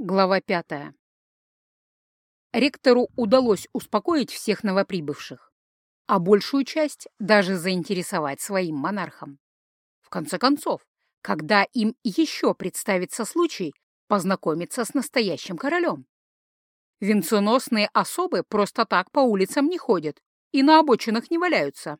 Глава пятая. Ректору удалось успокоить всех новоприбывших, а большую часть даже заинтересовать своим монархом. В конце концов, когда им еще представится случай познакомиться с настоящим королем. Венценосные особы просто так по улицам не ходят и на обочинах не валяются.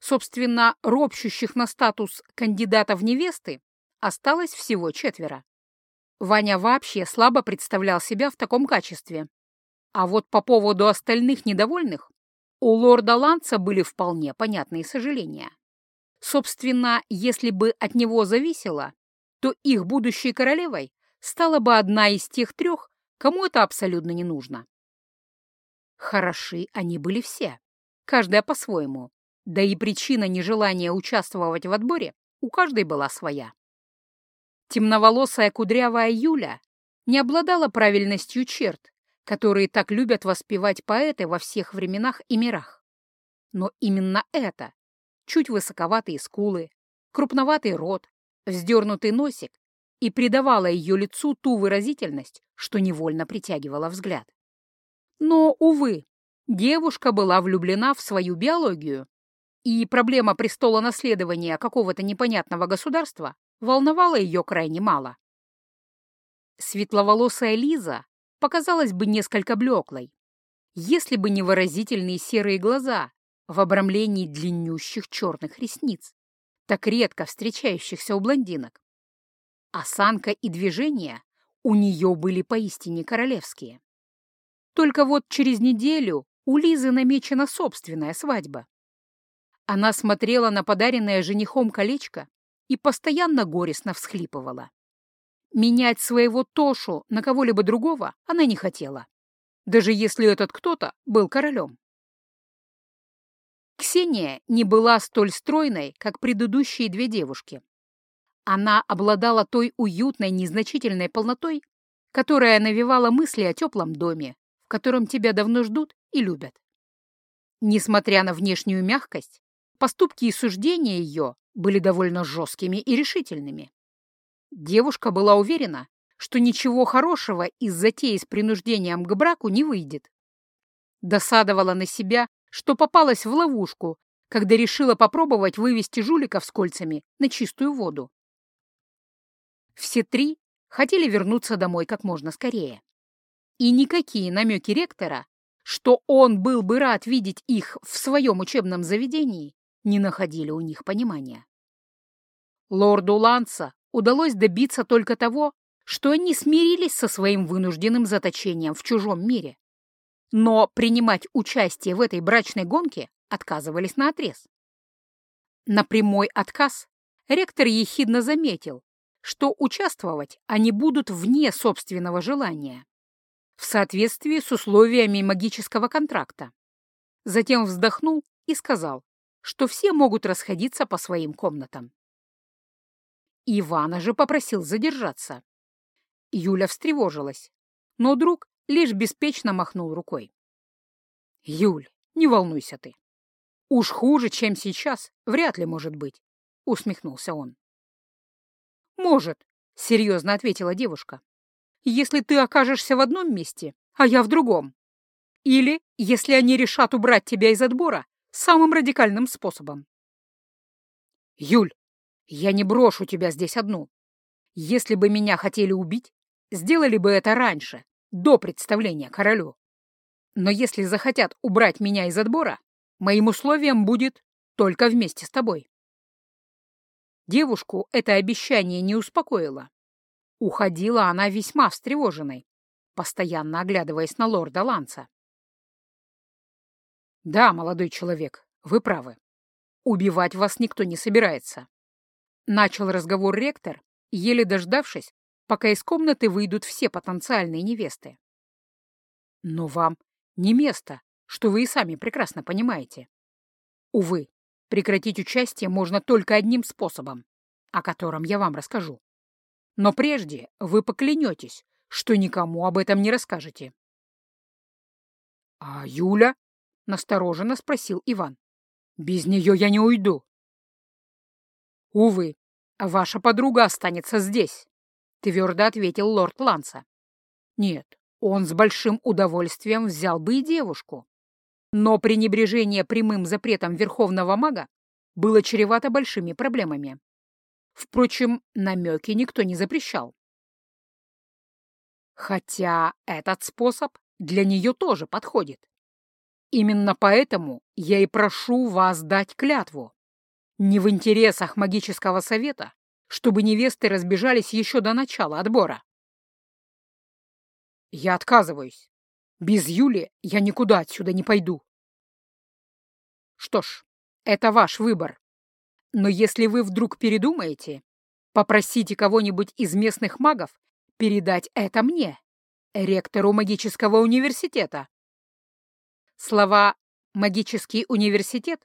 Собственно, ропщущих на статус кандидата в невесты осталось всего четверо. Ваня вообще слабо представлял себя в таком качестве. А вот по поводу остальных недовольных у лорда Ланца были вполне понятные сожаления. Собственно, если бы от него зависело, то их будущей королевой стала бы одна из тех трех, кому это абсолютно не нужно. Хороши они были все, каждая по-своему, да и причина нежелания участвовать в отборе у каждой была своя. Темноволосая кудрявая Юля не обладала правильностью черт, которые так любят воспевать поэты во всех временах и мирах. Но именно это — чуть высоковатые скулы, крупноватый рот, вздернутый носик и придавало ее лицу ту выразительность, что невольно притягивала взгляд. Но, увы, девушка была влюблена в свою биологию, и проблема престола наследования какого-то непонятного государства волновало ее крайне мало. Светловолосая Лиза показалась бы несколько блеклой, если бы не выразительные серые глаза в обрамлении длиннющих черных ресниц, так редко встречающихся у блондинок. Осанка и движения у нее были поистине королевские. Только вот через неделю у Лизы намечена собственная свадьба. Она смотрела на подаренное женихом колечко и постоянно горестно всхлипывала. Менять своего Тошу на кого-либо другого она не хотела, даже если этот кто-то был королем. Ксения не была столь стройной, как предыдущие две девушки. Она обладала той уютной, незначительной полнотой, которая навевала мысли о теплом доме, в котором тебя давно ждут и любят. Несмотря на внешнюю мягкость, поступки и суждения ее были довольно жесткими и решительными. Девушка была уверена, что ничего хорошего из затеи с принуждением к браку не выйдет. Досадовала на себя, что попалась в ловушку, когда решила попробовать вывести жуликов с кольцами на чистую воду. Все три хотели вернуться домой как можно скорее. И никакие намеки ректора, что он был бы рад видеть их в своем учебном заведении, не находили у них понимания. Лорду Ланса удалось добиться только того, что они смирились со своим вынужденным заточением в чужом мире. Но принимать участие в этой брачной гонке отказывались наотрез. На прямой отказ ректор ехидно заметил, что участвовать они будут вне собственного желания, в соответствии с условиями магического контракта. Затем вздохнул и сказал, что все могут расходиться по своим комнатам. Ивана же попросил задержаться. Юля встревожилась, но друг лишь беспечно махнул рукой. «Юль, не волнуйся ты. Уж хуже, чем сейчас, вряд ли может быть», — усмехнулся он. «Может», — серьезно ответила девушка, «если ты окажешься в одном месте, а я в другом. Или если они решат убрать тебя из отбора самым радикальным способом». «Юль, я не брошу тебя здесь одну. Если бы меня хотели убить, сделали бы это раньше, до представления королю. Но если захотят убрать меня из отбора, моим условием будет только вместе с тобой. Девушку это обещание не успокоило. Уходила она весьма встревоженной, постоянно оглядываясь на лорда Ланца. «Да, молодой человек, вы правы. Убивать вас никто не собирается. Начал разговор ректор, еле дождавшись, пока из комнаты выйдут все потенциальные невесты. Но вам не место, что вы и сами прекрасно понимаете. Увы, прекратить участие можно только одним способом, о котором я вам расскажу. Но прежде вы поклянетесь, что никому об этом не расскажете. — А Юля? — настороженно спросил Иван. — Без нее я не уйду. «Увы, ваша подруга останется здесь», — твердо ответил лорд Ланса. Нет, он с большим удовольствием взял бы и девушку. Но пренебрежение прямым запретом верховного мага было чревато большими проблемами. Впрочем, намеки никто не запрещал. Хотя этот способ для нее тоже подходит. Именно поэтому я и прошу вас дать клятву. Не в интересах магического совета, чтобы невесты разбежались еще до начала отбора. Я отказываюсь. Без Юли я никуда отсюда не пойду. Что ж, это ваш выбор. Но если вы вдруг передумаете, попросите кого-нибудь из местных магов передать это мне, ректору магического университета. Слова «магический университет»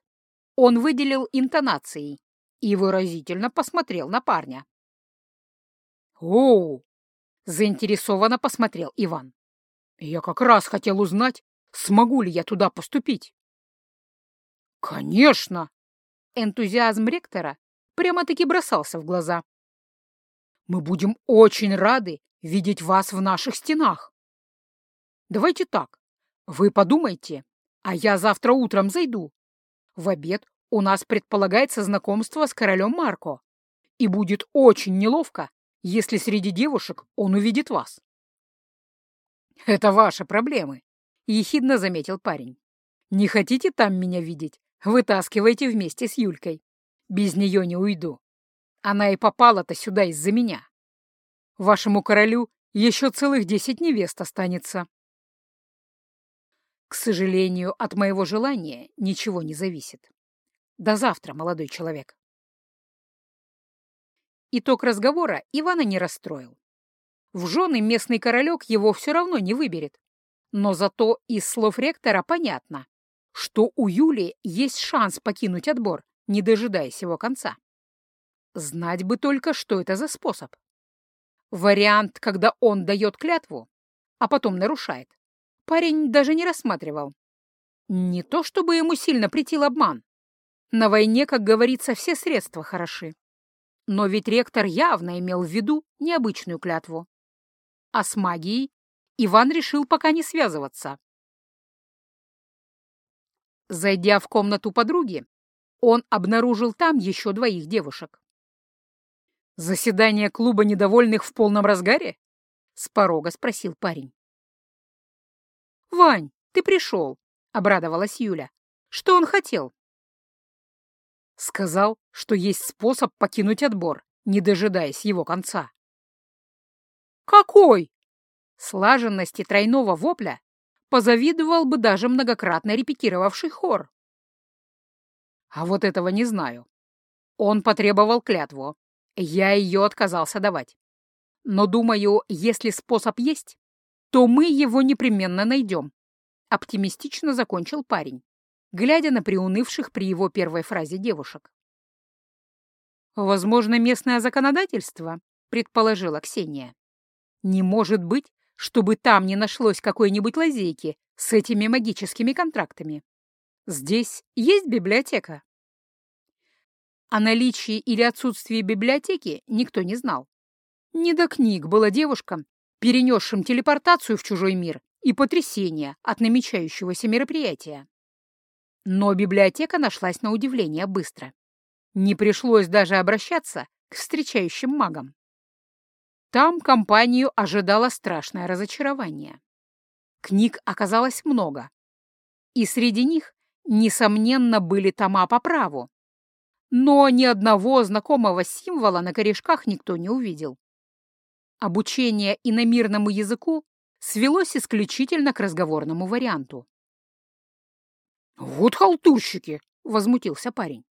он выделил интонацией и выразительно посмотрел на парня. «Оу, Заинтересованно посмотрел Иван. Я как раз хотел узнать, смогу ли я туда поступить. Конечно! Энтузиазм ректора прямо-таки бросался в глаза. Мы будем очень рады видеть вас в наших стенах. Давайте так, вы подумайте, а я завтра утром зайду. В обед у нас предполагается знакомство с королем Марко, и будет очень неловко, если среди девушек он увидит вас. «Это ваши проблемы», — ехидно заметил парень. «Не хотите там меня видеть? Вытаскивайте вместе с Юлькой. Без нее не уйду. Она и попала-то сюда из-за меня. Вашему королю еще целых десять невест останется». К сожалению, от моего желания ничего не зависит. До завтра, молодой человек. Итог разговора Ивана не расстроил. В жены местный королек его все равно не выберет. Но зато из слов ректора понятно, что у Юли есть шанс покинуть отбор, не дожидаясь его конца. Знать бы только, что это за способ. Вариант, когда он дает клятву, а потом нарушает, парень даже не рассматривал. Не то чтобы ему сильно притил обман. На войне, как говорится, все средства хороши. Но ведь ректор явно имел в виду необычную клятву. А с магией Иван решил пока не связываться. Зайдя в комнату подруги, он обнаружил там еще двоих девушек. «Заседание клуба недовольных в полном разгаре?» — с порога спросил парень. «Вань, ты пришел», — обрадовалась Юля. «Что он хотел?» Сказал, что есть способ покинуть отбор, не дожидаясь его конца. «Какой?» Слаженности тройного вопля позавидовал бы даже многократно репетировавший хор. А вот этого не знаю. Он потребовал клятву. Я ее отказался давать. Но, думаю, если способ есть, то мы его непременно найдем. Оптимистично закончил парень глядя на приунывших при его первой фразе девушек. «Возможно, местное законодательство», — предположила Ксения. «Не может быть, чтобы там не нашлось какой-нибудь лазейки с этими магическими контрактами. Здесь есть библиотека». О наличии или отсутствии библиотеки никто не знал. Не до книг было девушкам, перенесшим телепортацию в чужой мир и потрясение от намечающегося мероприятия. Но библиотека нашлась на удивление быстро. Не пришлось даже обращаться к встречающим магам. Там компанию ожидало страшное разочарование. Книг оказалось много. И среди них, несомненно, были тома по праву. Но ни одного знакомого символа на корешках никто не увидел. Обучение иномирному языку свелось исключительно к разговорному варианту. «Вот халтурщики!» — возмутился парень.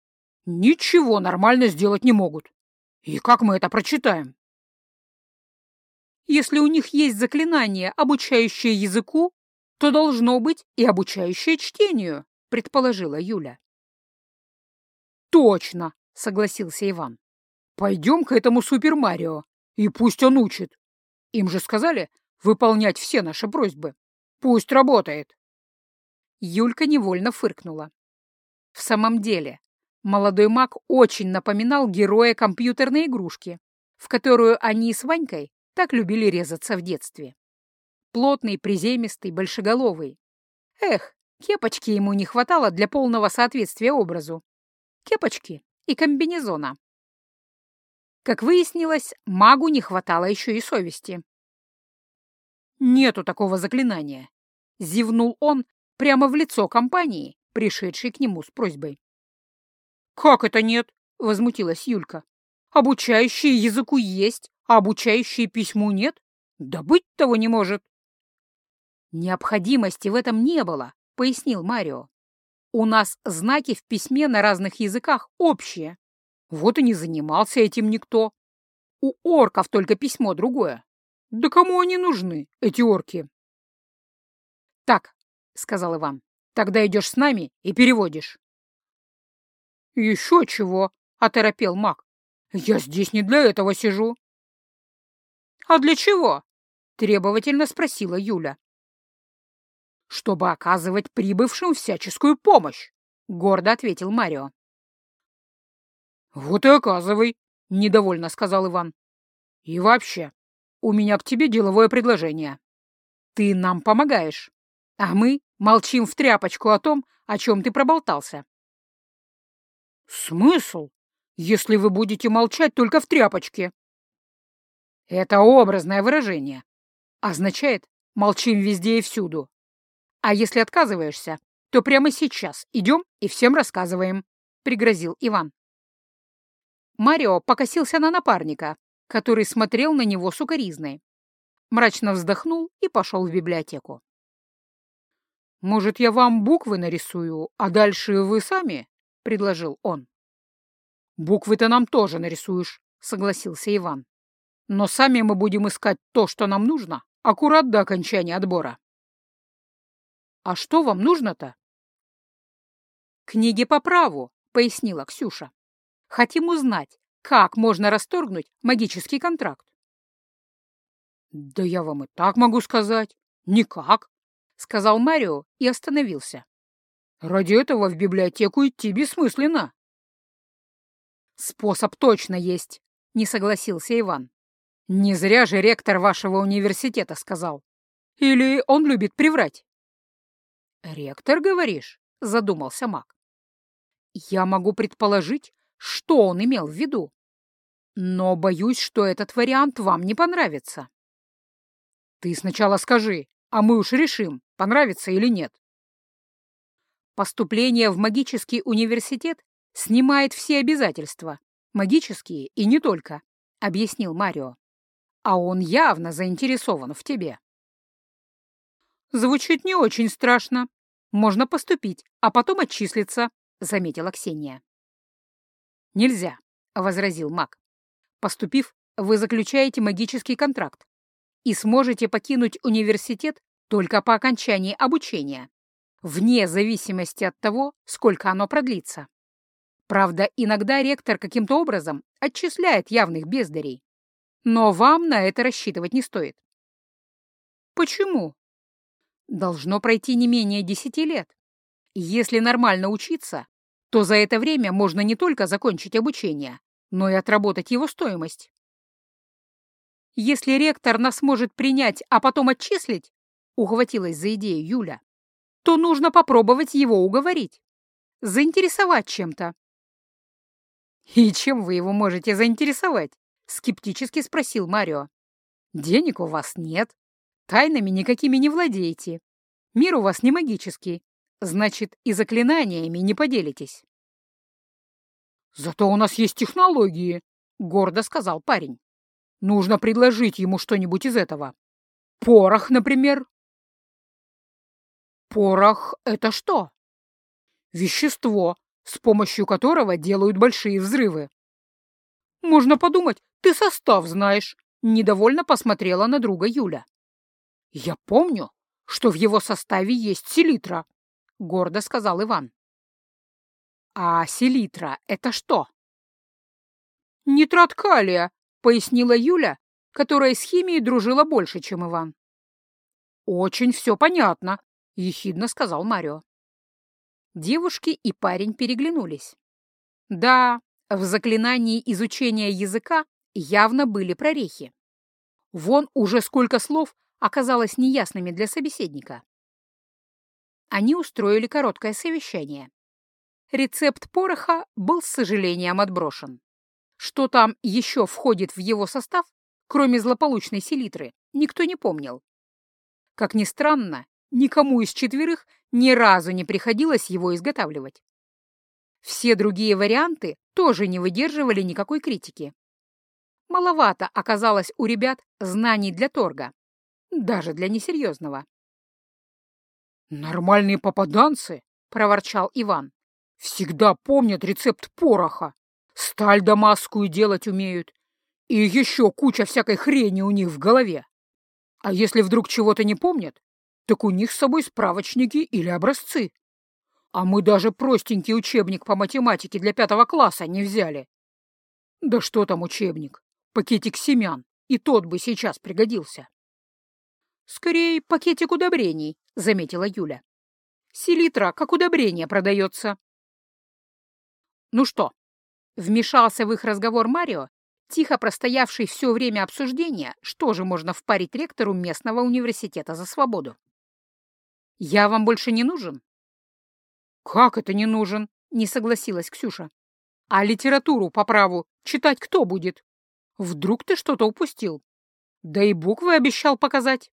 «Ничего нормально сделать не могут. И как мы это прочитаем?» «Если у них есть заклинание, обучающее языку, то должно быть и обучающее чтению», — предположила Юля. «Точно!» — согласился Иван. «Пойдем к этому Супер Марио, и пусть он учит. Им же сказали выполнять все наши просьбы. Пусть работает». Юлька невольно фыркнула. В самом деле, молодой маг очень напоминал героя компьютерной игрушки, в которую они с Ванькой так любили резаться в детстве. Плотный, приземистый, большеголовый. Эх, кепочки ему не хватало для полного соответствия образу. Кепочки и комбинезона. Как выяснилось, магу не хватало еще и совести. «Нету такого заклинания», — зевнул он прямо в лицо компании, пришедшей к нему с просьбой. «Как это нет?» — возмутилась Юлька. «Обучающие языку есть, а обучающие письму нет? Да быть того не может!» «Необходимости в этом не было», — пояснил Марио. «У нас знаки в письме на разных языках общие. Вот и не занимался этим никто. У орков только письмо другое. Да кому они нужны, эти орки?» «Так», — сказал Иван, — «тогда идешь с нами и переводишь». «Еще чего?» — оторопел маг. «Я здесь не для этого сижу». «А для чего?» — требовательно спросила Юля. «Чтобы оказывать прибывшим всяческую помощь», — гордо ответил Марио. «Вот и оказывай», — недовольно сказал Иван. «И вообще, у меня к тебе деловое предложение. Ты нам помогаешь, а мы молчим в тряпочку о том, о чем ты проболтался». «Смысл, если вы будете молчать только в тряпочке?» «Это образное выражение. Означает «молчим везде и всюду». А если отказываешься, то прямо сейчас идем и всем рассказываем», — пригрозил Иван. Марио покосился на напарника, который смотрел на него сукоризной. Мрачно вздохнул и пошел в библиотеку. «Может, я вам буквы нарисую, а дальше вы сами?» — предложил он. «Буквы-то нам тоже нарисуешь», — согласился Иван. «Но сами мы будем искать то, что нам нужно, аккурат до окончания отбора». «А что вам нужно-то?» «Книги по праву», — пояснила Ксюша. «Хотим узнать, как можно расторгнуть магический контракт». «Да я вам и так могу сказать. Никак», — сказал Марио и остановился. «Ради этого в библиотеку идти бессмысленно». «Способ точно есть», — не согласился Иван. «Не зря же ректор вашего университета сказал. Или он любит приврать?» «Ректор, говоришь?» — задумался маг. «Я могу предположить, что он имел в виду. Но боюсь, что этот вариант вам не понравится». «Ты сначала скажи, а мы уж решим, понравится или нет». Поступление в магический университет снимает все обязательства, магические и не только, — объяснил Марио. А он явно заинтересован в тебе. Звучит не очень страшно, можно поступить, а потом отчислиться, — заметила Ксения. Нельзя, — возразил маг. Поступив, вы заключаете магический контракт и сможете покинуть университет только по окончании обучения, вне зависимости от того, сколько оно продлится. Правда, иногда ректор каким-то образом отчисляет явных бездарей. Но вам на это рассчитывать не стоит. Почему? должно пройти не менее десяти лет. Если нормально учиться, то за это время можно не только закончить обучение, но и отработать его стоимость. Если ректор нас может принять, а потом отчислить, ухватилась за идею Юля, то нужно попробовать его уговорить, заинтересовать чем-то. «И чем вы его можете заинтересовать?» — скептически спросил Марио. «Денег у вас нет, Тайнами никакими не владеете. Мир у вас не магический. Значит, и заклинаниями не поделитесь. «Зато у нас есть технологии», — гордо сказал парень. «Нужно предложить ему что-нибудь из этого. Порох, например». «Порох — это что?» «Вещество, с помощью которого делают большие взрывы». «Можно подумать, ты состав знаешь», — недовольно посмотрела на друга Юля. «Я помню, что в его составе есть селитра», — гордо сказал Иван. «А селитра — это что?» «Нитрат калия», — пояснила Юля, которая с химией дружила больше, чем Иван. «Очень все понятно», — ехидно сказал Марио. Девушки и парень переглянулись. Да, в заклинании изучения языка явно были прорехи. Вон уже сколько слов оказалось неясными для собеседника. Они устроили короткое совещание. Рецепт пороха был с сожалением отброшен. Что там еще входит в его состав, кроме злополучной селитры, никто не помнил. Как ни странно, никому из четверых ни разу не приходилось его изготавливать. Все другие варианты тоже не выдерживали никакой критики. Маловато оказалось у ребят знаний для торга, даже для несерьезного. «Нормальные попаданцы», — проворчал Иван, — «всегда помнят рецепт пороха, сталь дамасскую делать умеют, и еще куча всякой хрени у них в голове. А если вдруг чего-то не помнят, так у них с собой справочники или образцы. А мы даже простенький учебник по математике для пятого класса не взяли. Да что там учебник? Пакетик семян, и тот бы сейчас пригодился. Скорее, пакетик удобрений, заметила Юля. Селитра как удобрение продается. Ну что, вмешался в их разговор Марио, тихо простоявший все время обсуждения, что же можно впарить ректору местного университета за свободу. «Я вам больше не нужен?» «Как это не нужен?» — не согласилась Ксюша. «А литературу по праву читать кто будет? Вдруг ты что-то упустил? Да и буквы обещал показать».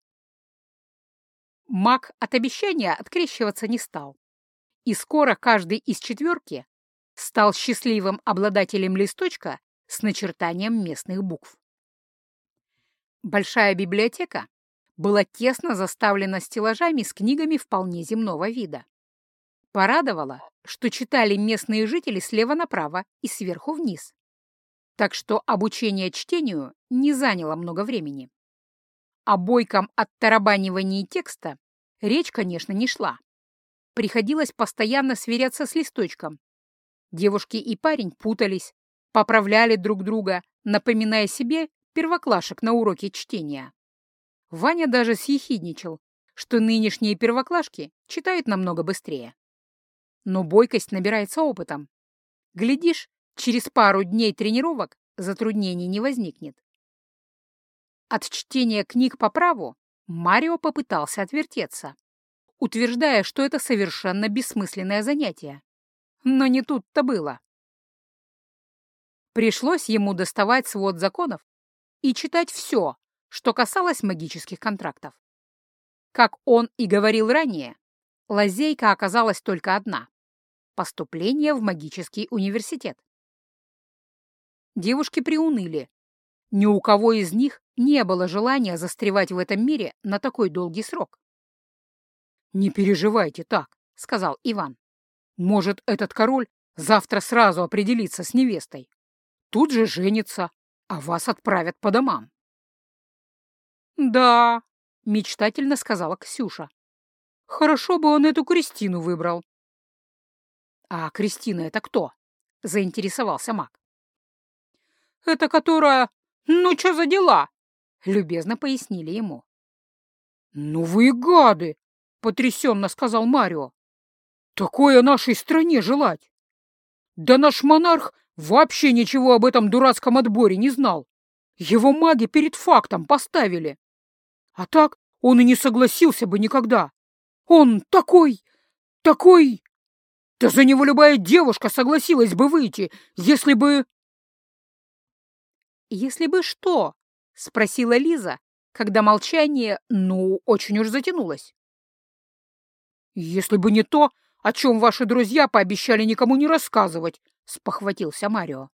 Маг от обещания открещиваться не стал. И скоро каждый из четверки стал счастливым обладателем листочка с начертанием местных букв. Большая библиотека была тесно заставлена стеллажами с книгами вполне земного вида. Порадовало, что читали местные жители слева направо и сверху вниз. Так что обучение чтению не заняло много времени. О бойком оттарабанивании текста речь, конечно, не шла. Приходилось постоянно сверяться с листочком. Девушки и парень путались, поправляли друг друга, напоминая себе первоклашек на уроке чтения. Ваня даже съехидничал, что нынешние первоклашки читают намного быстрее. Но бойкость набирается опытом. Глядишь, через пару дней тренировок затруднений не возникнет. От чтения книг по праву Марио попытался отвертеться, утверждая, что это совершенно бессмысленное занятие. Но не тут-то было. Пришлось ему доставать свод законов и читать все, что касалось магических контрактов. Как он и говорил ранее, лазейка оказалась только одна — поступление в магический университет. Девушки приуныли. Ни у кого из них не было желания застревать в этом мире на такой долгий срок. «Не переживайте так», — сказал Иван. «Может, этот король завтра сразу определится с невестой. Тут же женится, а вас отправят по домам». «Да», — мечтательно сказала Ксюша. «Хорошо бы он эту Кристину выбрал». «А Кристина это кто?» — заинтересовался маг. «Это которая... Ну, что за дела?» — любезно пояснили ему. «Ну вы гады!» — потрясенно сказал Марио. «Такое нашей стране желать! Да наш монарх вообще ничего об этом дурацком отборе не знал. Его маги перед фактом поставили. А так он и не согласился бы никогда. Он такой, такой... Да за него любая девушка согласилась бы выйти, если бы... «Если бы что?» — спросила Лиза, когда молчание, ну, очень уж затянулось. «Если бы не то, о чем ваши друзья пообещали никому не рассказывать», — спохватился Марио.